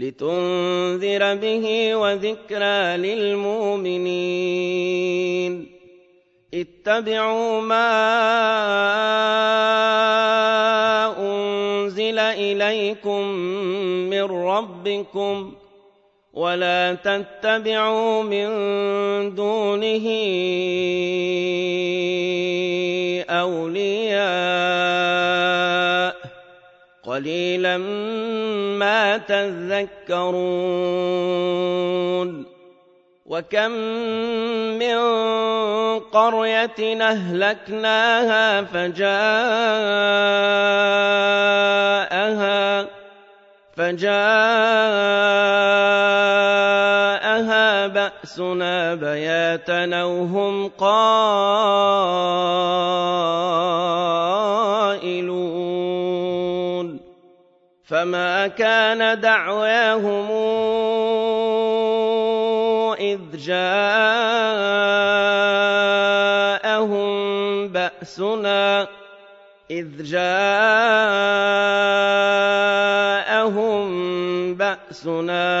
لتنذر به وذكرى للمؤمنين. اتبعوا ما أنزل إليكم من ربكم ولا تتبعوا من دونه أولياء قليلا ما تذكرون. وكم من قرية أهلكناها فجاءها فجاءها بأسنا بياتا وهم قائلون فما كان دعواهم إذ جاءهم بأسنا إذ جاءهم بأسنا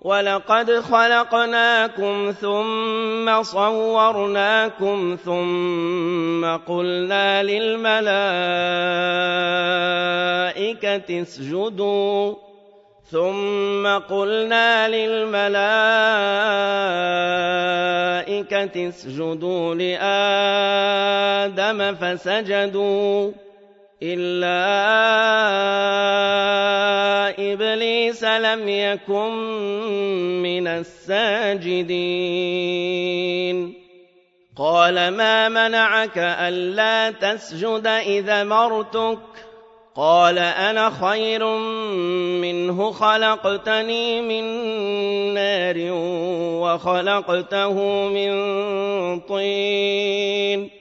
ولقد خلقناكم ثم صورناكم ثم قلنا للملائكة اسجدوا ثم قلنا للملائكة اسجدوا لآدم فسجدوا إلا إبليس لم يكن من الساجدين. قال ما منعك ألا تسجد إذا مرتك؟ قال أنا خير منه خلقتني من نار وخلقته من طين.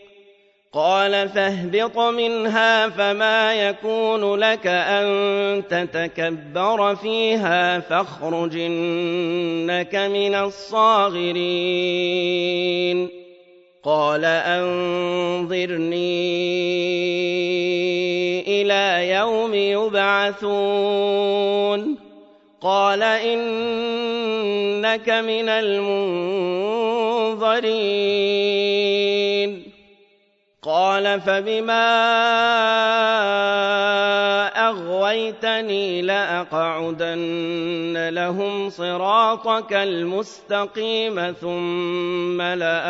قال فاهبط منها فما يكون لك أن تتكبر فيها فاخرج إنك من الصاغرين. قال أنظرني إلى يوم يبعثون. قال إنك من المنظرين. قال فبما أغويتني لأقعدن لهم صراطك المستقيم ثم لآتينهم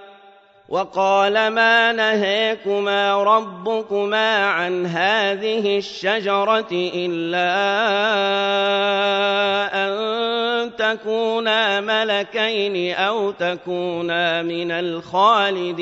وقال ما نهيكما ربكما عن هذه الشجرة إلا أن تكونا ملكين أو تكونا من الخالدين.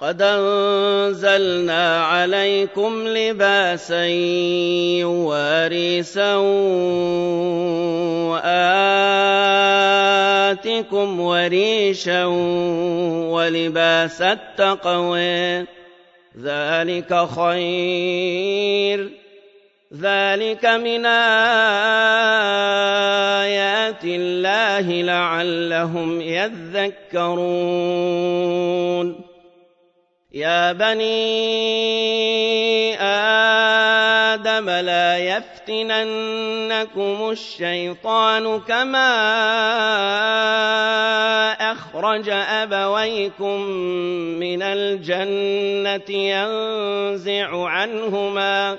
قد أنزلنا عليكم لباسا يواري سوآتكم وريشا ولباس التقوى ذلك خير ذلك من آيات الله لعلهم يذكرون يا بني آدم لا يفتننكم الشيطان كما أخرج أبويكم من الجنة ينزع عنهما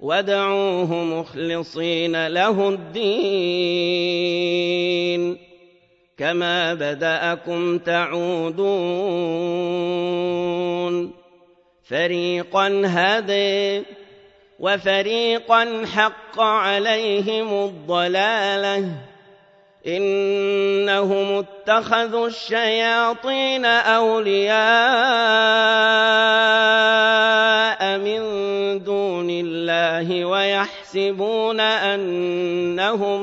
وادعوه مخلصين له الدين كما بدأكم تعودون فريقا هدي وفريقا حق عليهم الضلاله إنهم اتخذوا الشياطين أولياء من دون الله ويحسبون أنهم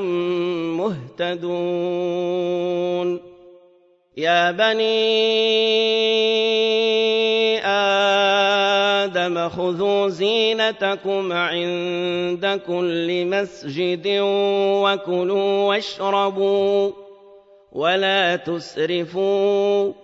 مهتدون يا بني آدم خذوا زينتكم عند كل مسجد وكلوا واشربوا ولا تسرفوا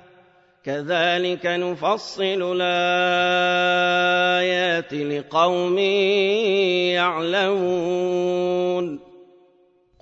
كذلك نفصل الآيات لقوم يعلمون.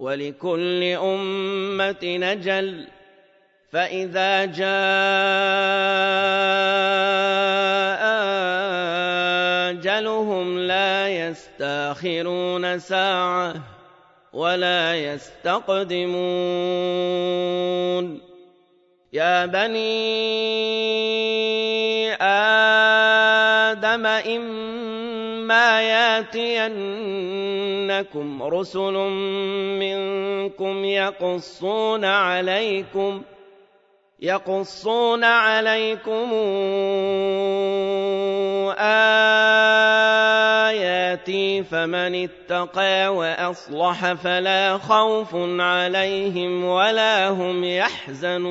ولكل أمة نجل. فإذا جاء أجلهم لا يستأخرون ساعة ولا يستقدمون. يا بني آدم إما ياتينكم رسل منكم يقصون عليكم يقصون عليكم آياتي فمن اتقى وأصلح فلا خوف عليهم ولا هم يحزنون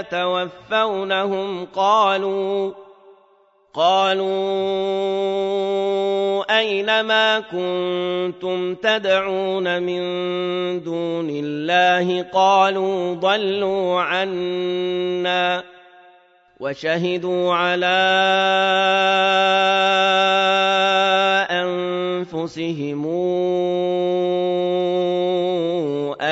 يتوفونهم قالوا قالوا أينما كنتم تدعون من دون الله قالوا ضلوا عنا وشهدوا على أنفسهم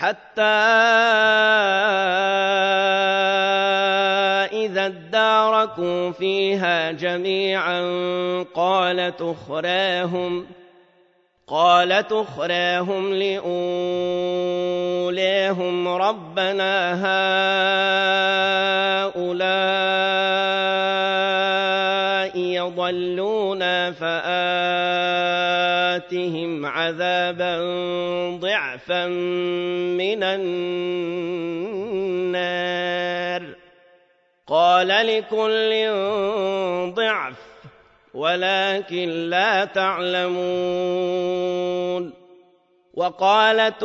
حتى إذا اداركوا فيها جميعا قالت أخراهم قالت أخراهم لأوليهم ربنا هؤلاء يضلون فآتهم عذابا ضعفا من النار قال لكل ضعف ولكن لا تعلمون وقالت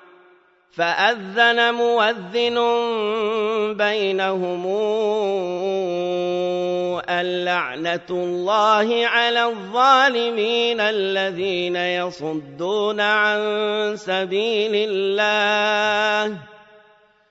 فأذن مؤذن بينهم اللعنة الله على الظالمين الذين يصدون عن سبيل الله.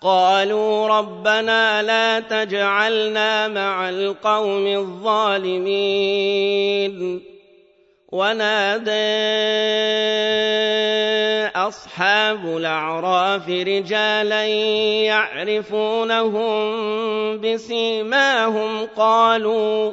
قالوا ربنا لا تجعلنا مع القوم الظالمين. ونادى أصحاب الأعراف رجالا يعرفونهم بسيماهم قالوا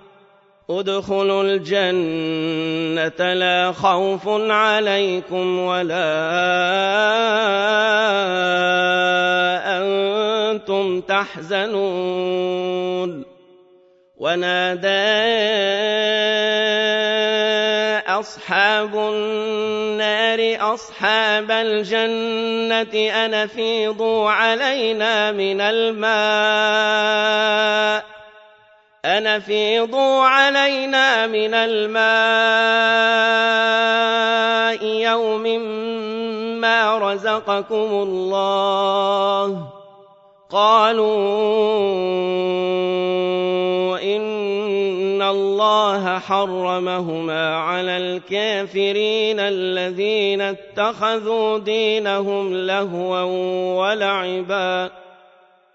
ادخلوا الجنة لا خوف عليكم ولا أنتم تحزنون. ونادى أصحاب النار أصحاب الجنة أن أفيضوا علينا من الماء؟ أن أفيضوا علينا من الماء يوم ما رزقكم الله قالوا إن الله حرمهما على الكافرين الذين اتخذوا دينهم لهوا ولعبا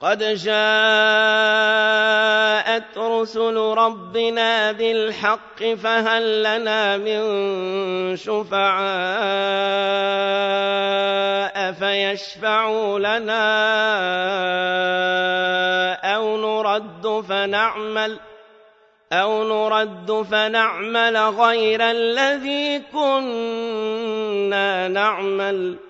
قد جاءت رسل ربنا بالحق فهل لنا من شفعاء فيشفعوا لنا أو نرد فنعمل أو نرد فنعمل غير الذي كنا نعمل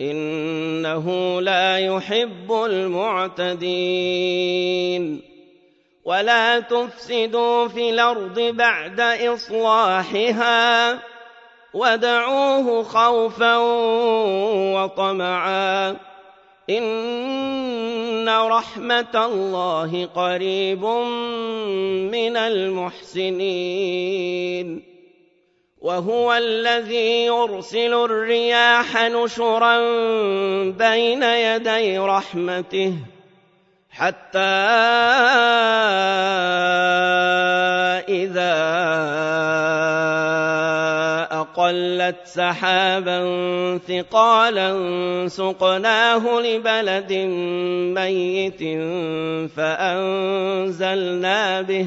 إنه لا يحب المعتدين. ولا تفسدوا في الأرض بعد إصلاحها ودعوه خوفا وطمعا. إن رحمة الله قريب من المحسنين. وهو الذي يرسل الرياح نشرا بين يدي رحمته حتى إذا أقلت سحابا ثقالا سقناه لبلد ميت فأنزلنا به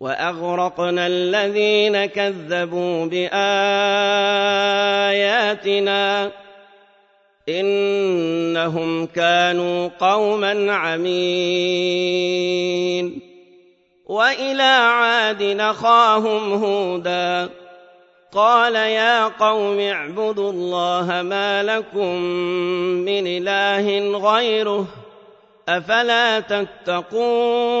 وأغرقنا الذين كذبوا بآياتنا إنهم كانوا قوما عمين وإلى عاد نخاهم هودا قال يا قوم اعبدوا الله ما لكم من إله غيره أفلا تتقون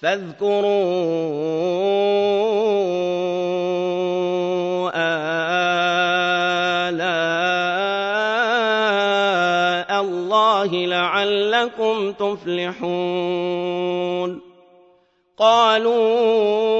فاذكروا آلاء الله لعلكم تفلحون. قالوا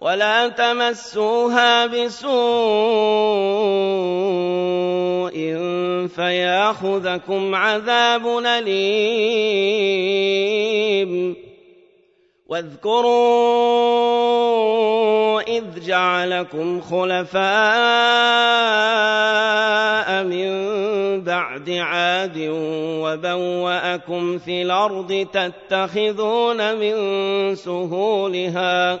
ولا تمسوها بسوء فياخذكم عذاب أليم. واذكروا إذ جعلكم خلفاء من بعد عاد وبوأكم في الأرض تتخذون من سهولها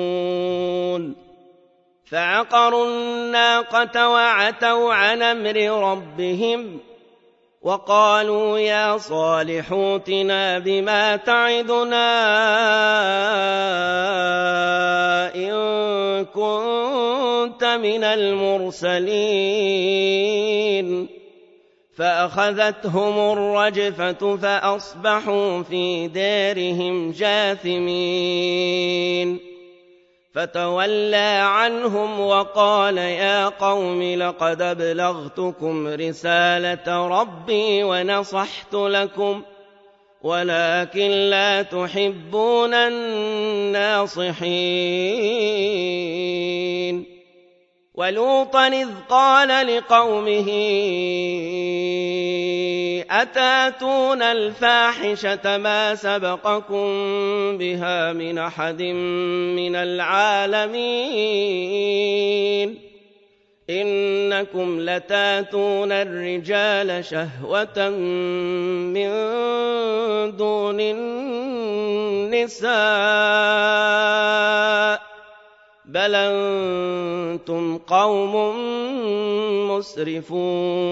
فعقروا الناقة وعتوا عن أمر ربهم وقالوا يا صالح اوتنا بما تعدنا إن كنت من المرسلين. فأخذتهم الرجفة فأصبحوا في دارهم جاثمين. فتولى عنهم وقال يا قوم لقد أبلغتكم رسالة ربي ونصحت لكم ولكن لا تحبون الناصحين. ولوطا إذ قال لقومه أتاتون الفاحشة ما سبقكم بها من أحد من العالمين؟ إنكم لتاتون الرجال شهوة من دون النساء بل أنتم قوم مسرفون.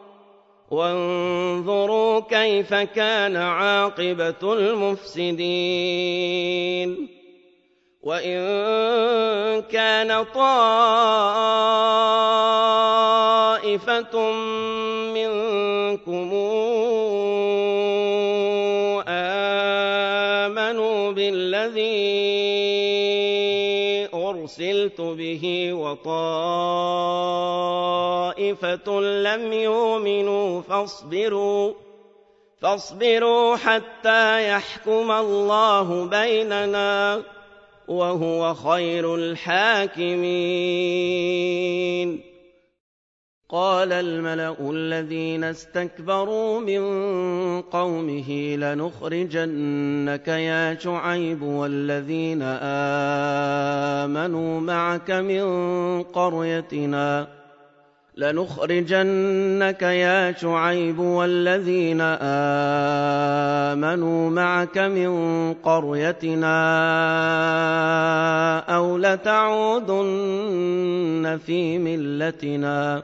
وانظروا كيف كان عاقبة المفسدين. وإن كان طائفة منكم أرسلت به وطائفة لم يؤمنوا فاصبروا فاصبروا حتى يحكم الله بيننا وهو خير الحاكمين. قال الملأ الذين استكبروا من قومه لنخرجنك يا شعيب والذين آمنوا معك من قريتنا لنخرجنك يا شعيب والذين آمنوا معك من قريتنا أو لتعودن في ملتنا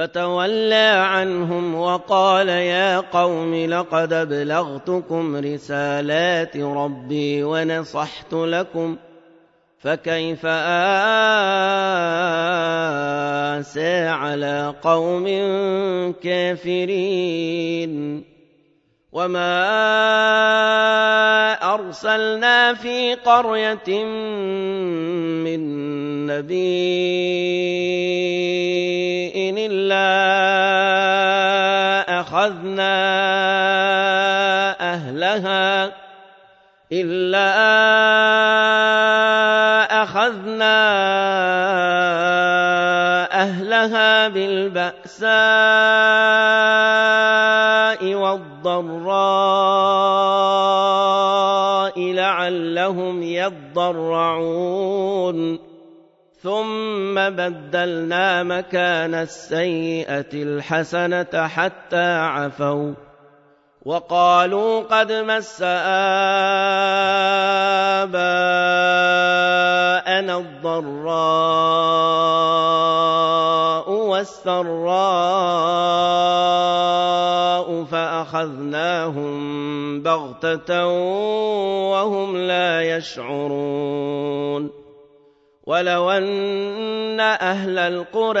فتولى عنهم وقال يا قوم لقد أبلغتكم رسالات ربي ونصحت لكم فكيف آسى على قوم كافرين وما أرسلنا في قرية من نبي إلا أخذنا أهلها إلا أخذنا أهلها بالبأساء والضراء. لعلهم يضرعون. ثم بدلنا مكان السيئة الحسنة حتى عفوا. وقالوا قد مس آباءنا الضراء والسراء فأخذناهم بغتة وهم لا يشعرون ولو أن أهل القرى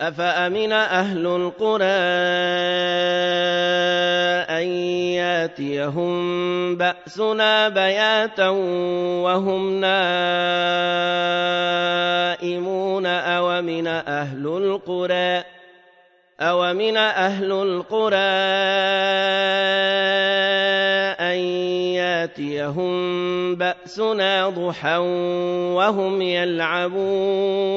أفأمن أهل القرى أن ياتيهم بأسنا بياتا وهم نائمون أومن أهل القرى أومن أهل القرى أن ياتيهم بأسنا ضحى وهم يلعبون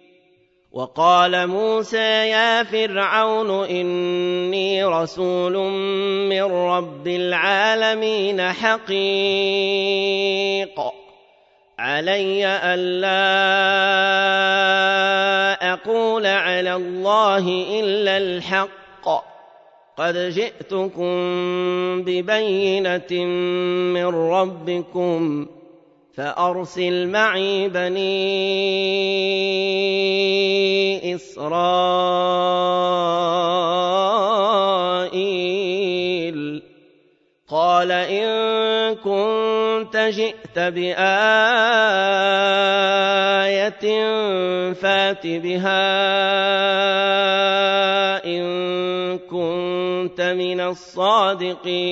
وقال موسى يا فرعون إني رسول من رب العالمين حقيق. علي ألا أقول على الله إلا الحق. قد جئتكم ببينة من ربكم فأرسل معي بني إسرائيل. قال إن كنت جئت بآية فات بها إن كنت من الصادقين.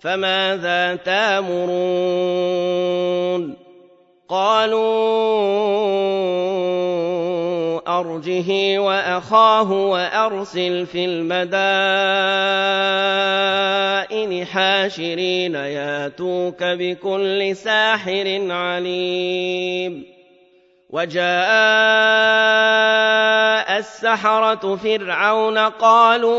فماذا تامرون قالوا أرجه وأخاه وأرسل في المدائن حاشرين ياتوك بكل ساحر عليم وجاء السحرة فرعون قالوا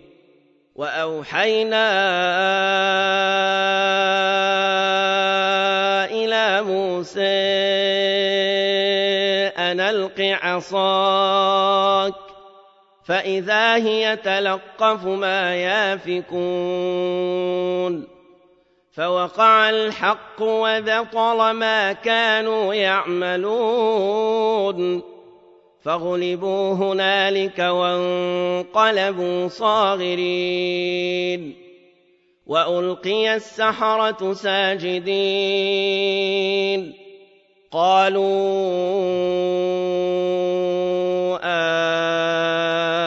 وأوحينا إلى موسى أن ألق عصاك فإذا هي تلقف ما يافكون. فوقع الحق وبطل ما كانوا يعملون. فغلبوا هنالك وانقلبوا صاغرين والقي السحره ساجدين قالوا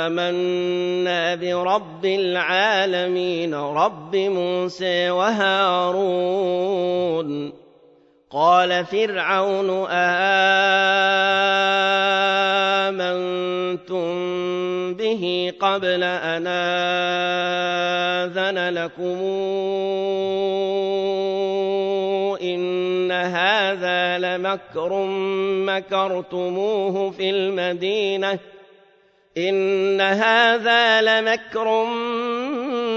امنا برب العالمين رب موسى وهارون قال فرعون آمنتم به قبل أن آذن لكم. إن هذا لمكر مكرتموه في المدينة. إن هذا لمكر مكرتموه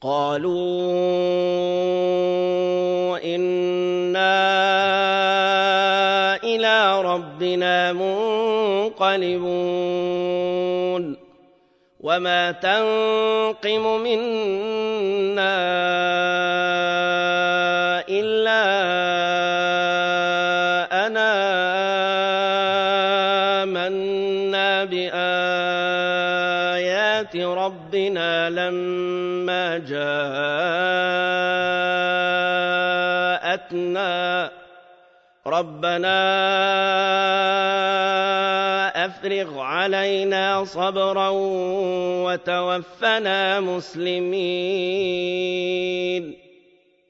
قالوا إنا إلى ربنا منقلبون وما تنقم منا ربنا لما جاءتنا ربنا أفرغ علينا صبرا وتوفنا مسلمين.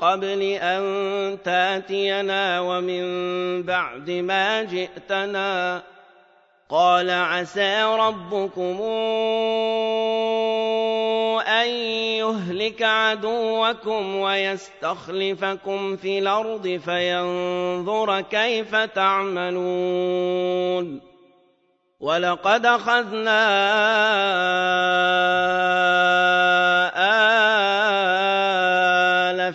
قبل أن تاتينا ومن بعد ما جئتنا قال عسى ربكم أن يهلك عدوكم ويستخلفكم في الأرض فينظر كيف تعملون ولقد أخذنا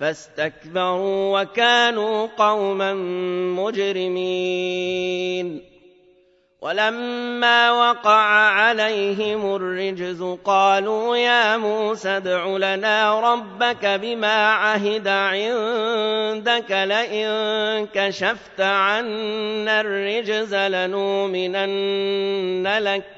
فاستكبروا وكانوا قوما مجرمين. ولما وقع عليهم الرجز قالوا يا موسى ادع لنا ربك بما عهد عندك لئن كشفت عنا الرجز لنؤمنن لك.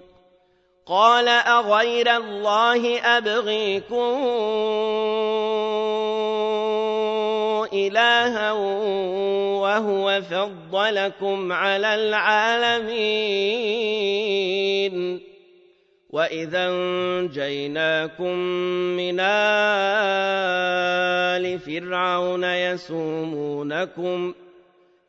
قال أغير الله أبغيكم إلها وهو فضلكم على العالمين. وإذا أنجيناكم من آل فرعون يسومونكم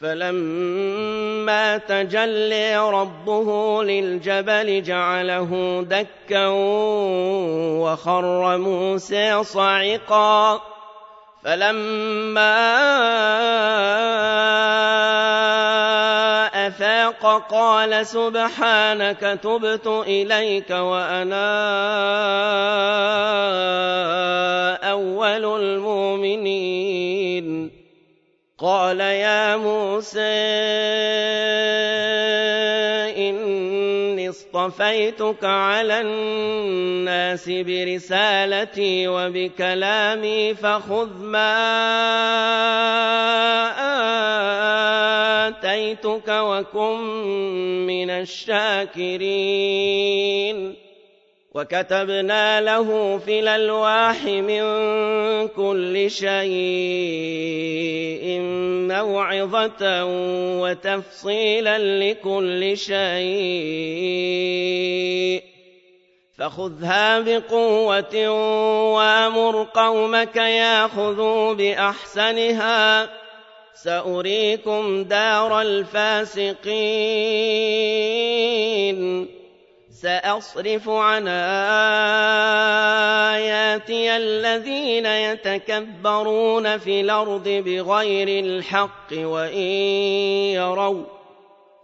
فلما تجلي ربه للجبل جعله دكا وخر موسى صعقا. فلما أفاق قال سبحانك تبت إليك وأنا أول المؤمنين. قال يا موسى إني اصطفيتك على الناس برسالتي وبكلامي فخذ ما آتيتك وكن من الشاكرين وكتبنا له في الألواح من كل شيء موعظة وتفصيلا لكل شيء. فخذها بقوة وأمر قومك ياخذوا بأحسنها. سأريكم دار الفاسقين. سأصرف عن آياتي الذين يتكبرون في الأرض بغير الحق وإن يروا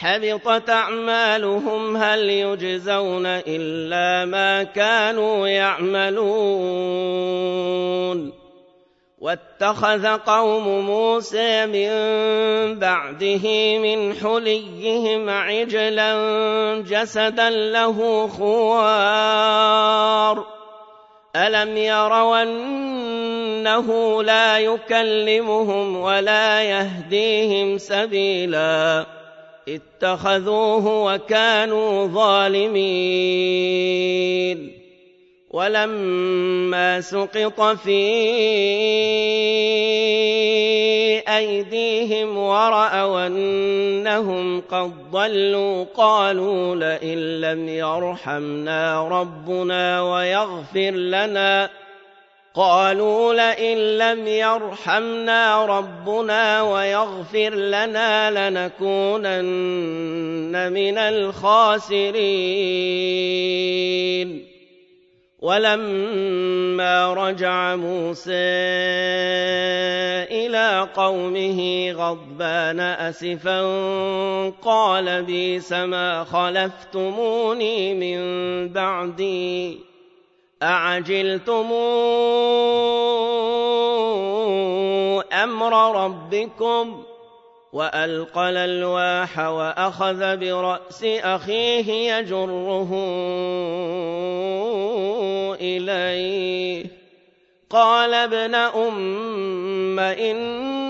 حبطت أعمالهم هل يجزون إلا ما كانوا يعملون؟ واتخذ قوم موسى من بعده من حليهم عجلا جسدا له خوار. ألم يروا أنه لا يكلمهم ولا يهديهم سبيلا؟ اتخذوه وكانوا ظالمين. ولما سقط في أيديهم ورأوا أنهم قد ضلوا قالوا لئن لم يرحمنا ربنا ويغفر لنا قالوا لئن لم يرحمنا ربنا ويغفر لنا لنكونن من الخاسرين. ولما رجع موسى إلى قومه غضبان أسفا قال بيس ما خلفتموني من بعدي. أعجلتم أمر ربكم وألقى الألواح وأخذ برأس أخيه يجره إليه. قال ابن أم إن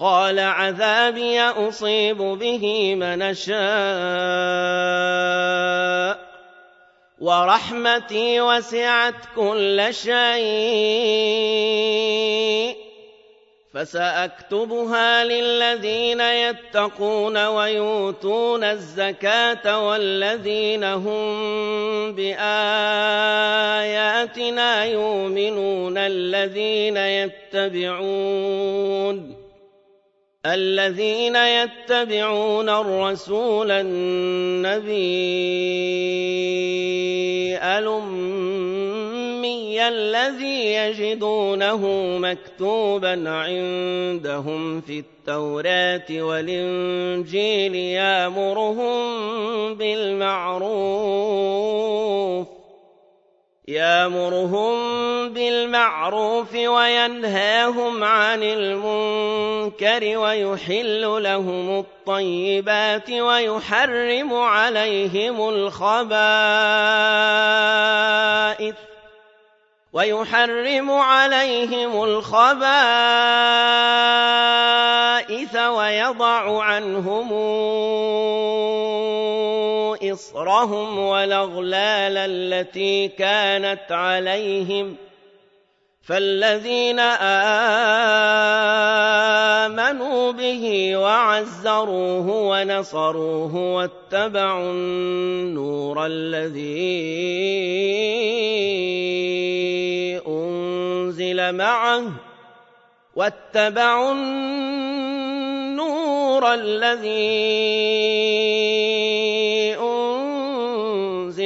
قال عذابي أصيب به من شاء ورحمتي وسعت كل شيء فساكتبها للذين يتقون ويؤتون الزكاه والذين هم باياتنا يؤمنون الذين يتبعون الذين يتبعون الرسول النبي الأمي الذي يجدونه مكتوبا عندهم في التوراة والإنجيل يأمرهم بالمعروف يامرهم بالمعروف وينهاهم عن المنكر ويحل لهم الطيبات ويحرم عليهم الخبائث ويحرم عليهم الخبائث ويضع عنهم إصرهم والأغلال التي كانت عليهم فالذين آمنوا به وعزروه ونصروه واتبعوا النور الذي أنزل معه واتبعوا النور الذي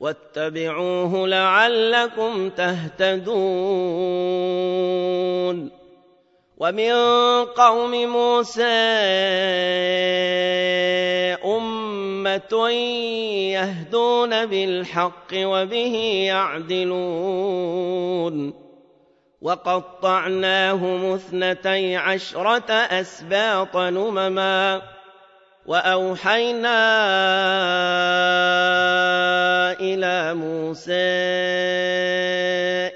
واتبعوه لعلكم تهتدون. ومن قوم موسى أمة يهدون بالحق وبه يعدلون. وقطعناهم اثنتي عشرة أسباط نمما وأوحينا موسى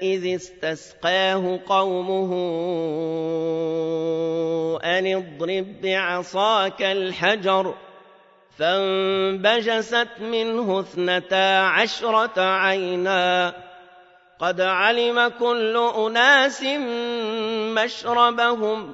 إذ استسقاه قومه أن اضرب بعصاك الحجر فانبجست منه اثنتا عشرة عينا قد علم كل أناس مشربهم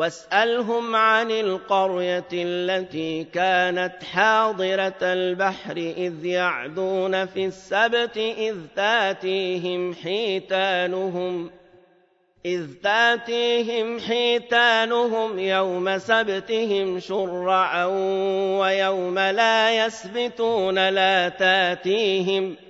واسألهم عن القرية التي كانت حاضرة البحر إذ يعدون في السبت إذ تاتيهم حيتانهم إذ تاتيهم حيتانهم يوم سبتهم شرعا ويوم لا يسبتون لا تاتيهم ۖ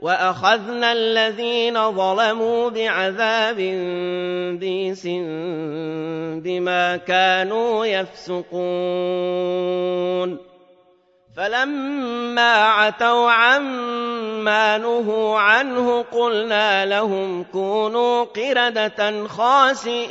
وأخذنا الذين ظلموا بعذاب بيس بما كانوا يفسقون. فلما عتوا عما نهوا عنه قلنا لهم كونوا قردة خاسئين.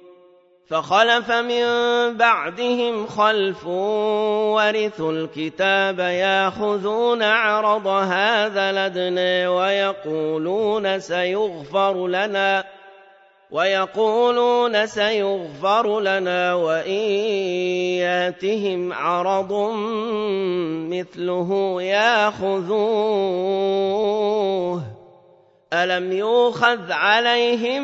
فخلف من بعدهم خلف ورثوا الكتاب ياخذون عرض هذا لدنا ويقولون سيغفر لنا ويقولون سيغفر لنا وإن ياتهم عرض مثله ياخذوه. ألم يوخذ عليهم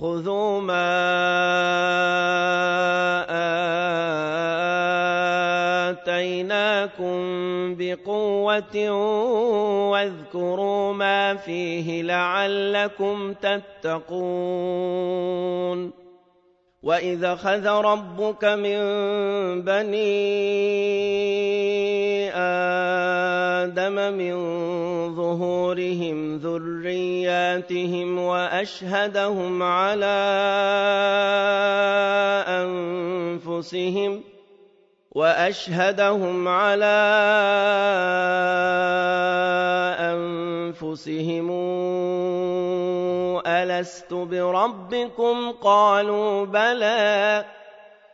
خذوا ما آتيناكم بقوة واذكروا ما فيه لعلكم تتقون وإذا خذ ربك من بني آدم من ظهورهم ذرياتهم وأشهدهم على أنفسهم وأشهدهم على أنفسهم. ألست بربكم؟ قالوا بلى.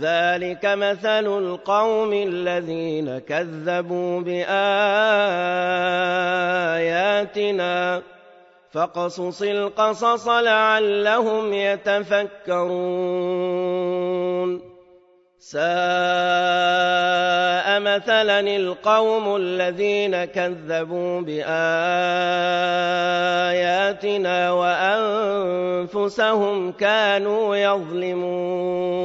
ذلك مثل القوم الذين كذبوا بآياتنا فقصص القصص لعلهم يتفكرون ساء مثلا القوم الذين كذبوا بآياتنا وأنفسهم كانوا يظلمون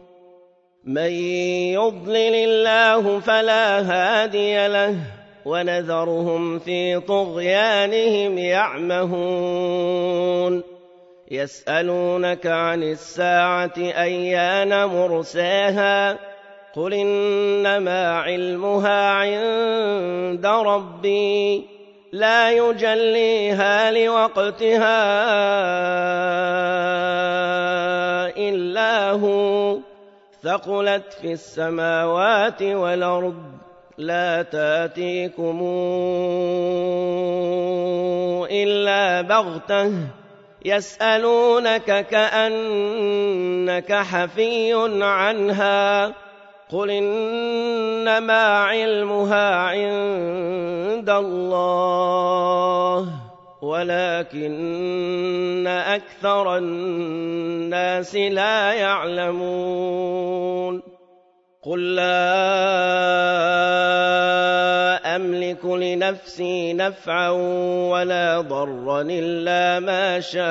من يضلل الله فلا هادي له ونذرهم في طغيانهم يعمهون. يسألونك عن الساعة أيان مرساها؟ قل إنما علمها عند ربي. لا يجليها لوقتها إلا هو. ثقلت في السماوات والأرض. لا تأتيكم إلا بغتة. يسألونك كأنك حفي عنها. قل إنما علمها عند الله. ولكن أكثر الناس لا يعلمون. قل لا أملك لنفسي نفعا ولا ضرا إلا ما شاء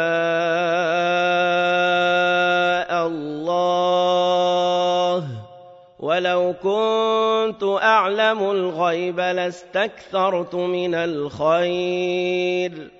الله. ولو كنت أعلم الغيب لاستكثرت من الخير.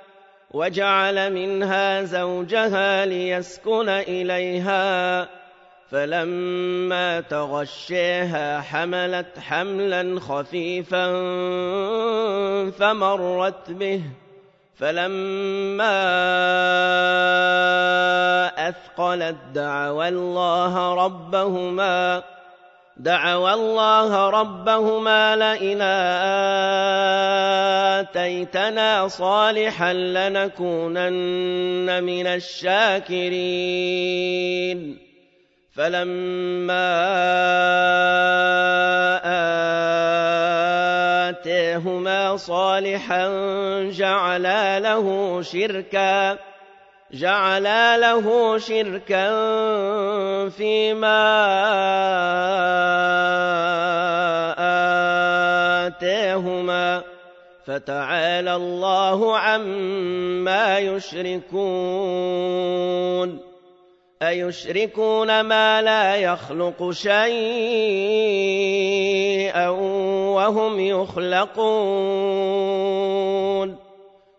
وجعل منها زوجها ليسكن إليها. فلما تغشيها حملت حملا خفيفا فمرت به. فلما أثقلت دعوى الله ربهما دعوى الله ربهما لئن آتيتنا صالحا لنكونن من الشاكرين. فلما آتيهما صالحا جعلا له شركا جعلا له شركا فيما آتيهما فتعالى الله عما يشركون أيشركون ما لا يخلق شيئا وهم يخلقون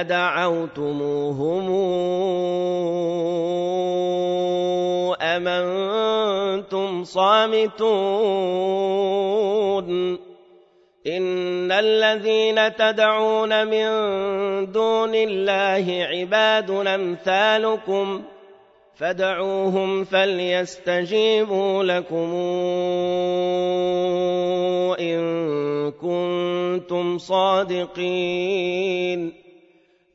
أدعوتموهم أم أنتم صامتون إن الذين تدعون من دون الله عباد أمثالكم فدعوهم فليستجيبوا لكم إن كنتم صادقين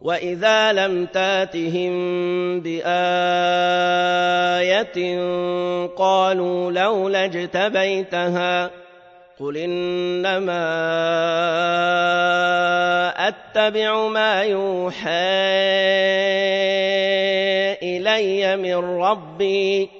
وإذا لم تاتهم بآية قالوا لولا اجتبيتها قل إنما أتبع ما يوحى إلي من ربي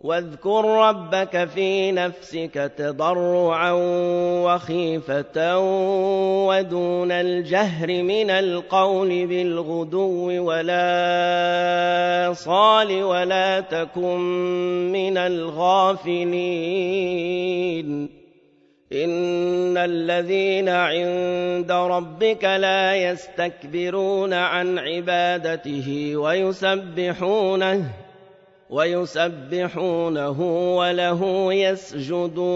واذكر ربك في نفسك تضرعا وخيفة ودون الجهر من القول بالغدو ولا صال ولا تكن من الغافلين. إن الذين عند ربك لا يستكبرون عن عبادته ويسبحونه ويسبحونه وله يسجدون.